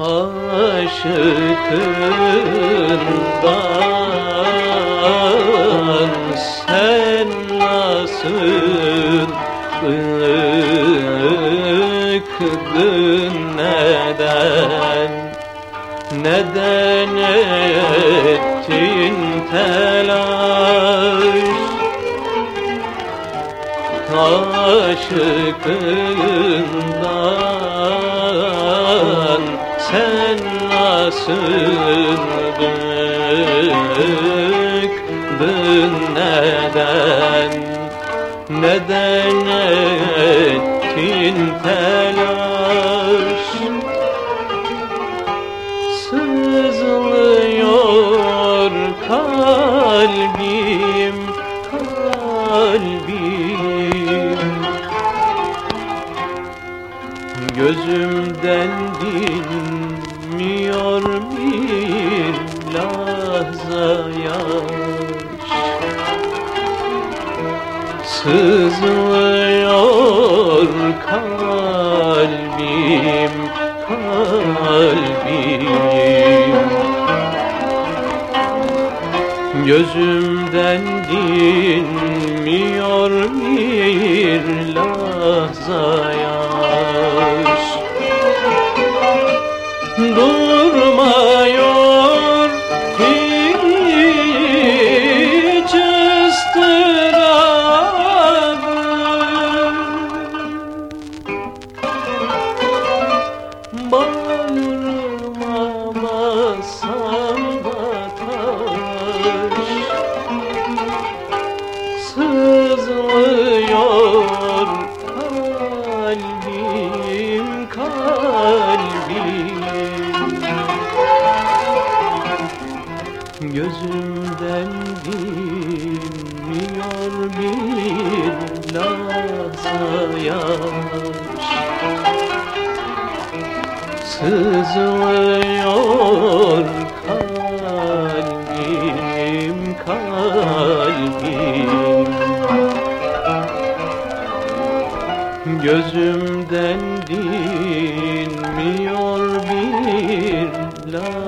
aşkından sen nasıl bıktın neden? Neden ettin telaş aşkından sen nasıl bıktın neden? Neden ettin telaş? Sızlıyor kalbim Gözümden dinmiyor bir lahza yaş. Sızlıyor kalbim kalbim. Gözümden dinmiyor bir lahza Durmuyor. Hiç ıstırabım. Bağrıma bassam da taş Sızlıyor kalbim kalbim Gözümden dinmiyor bir lahza yaş. Sızlıyor kalbim kalbim. Gözümden dinmiyor bir lahza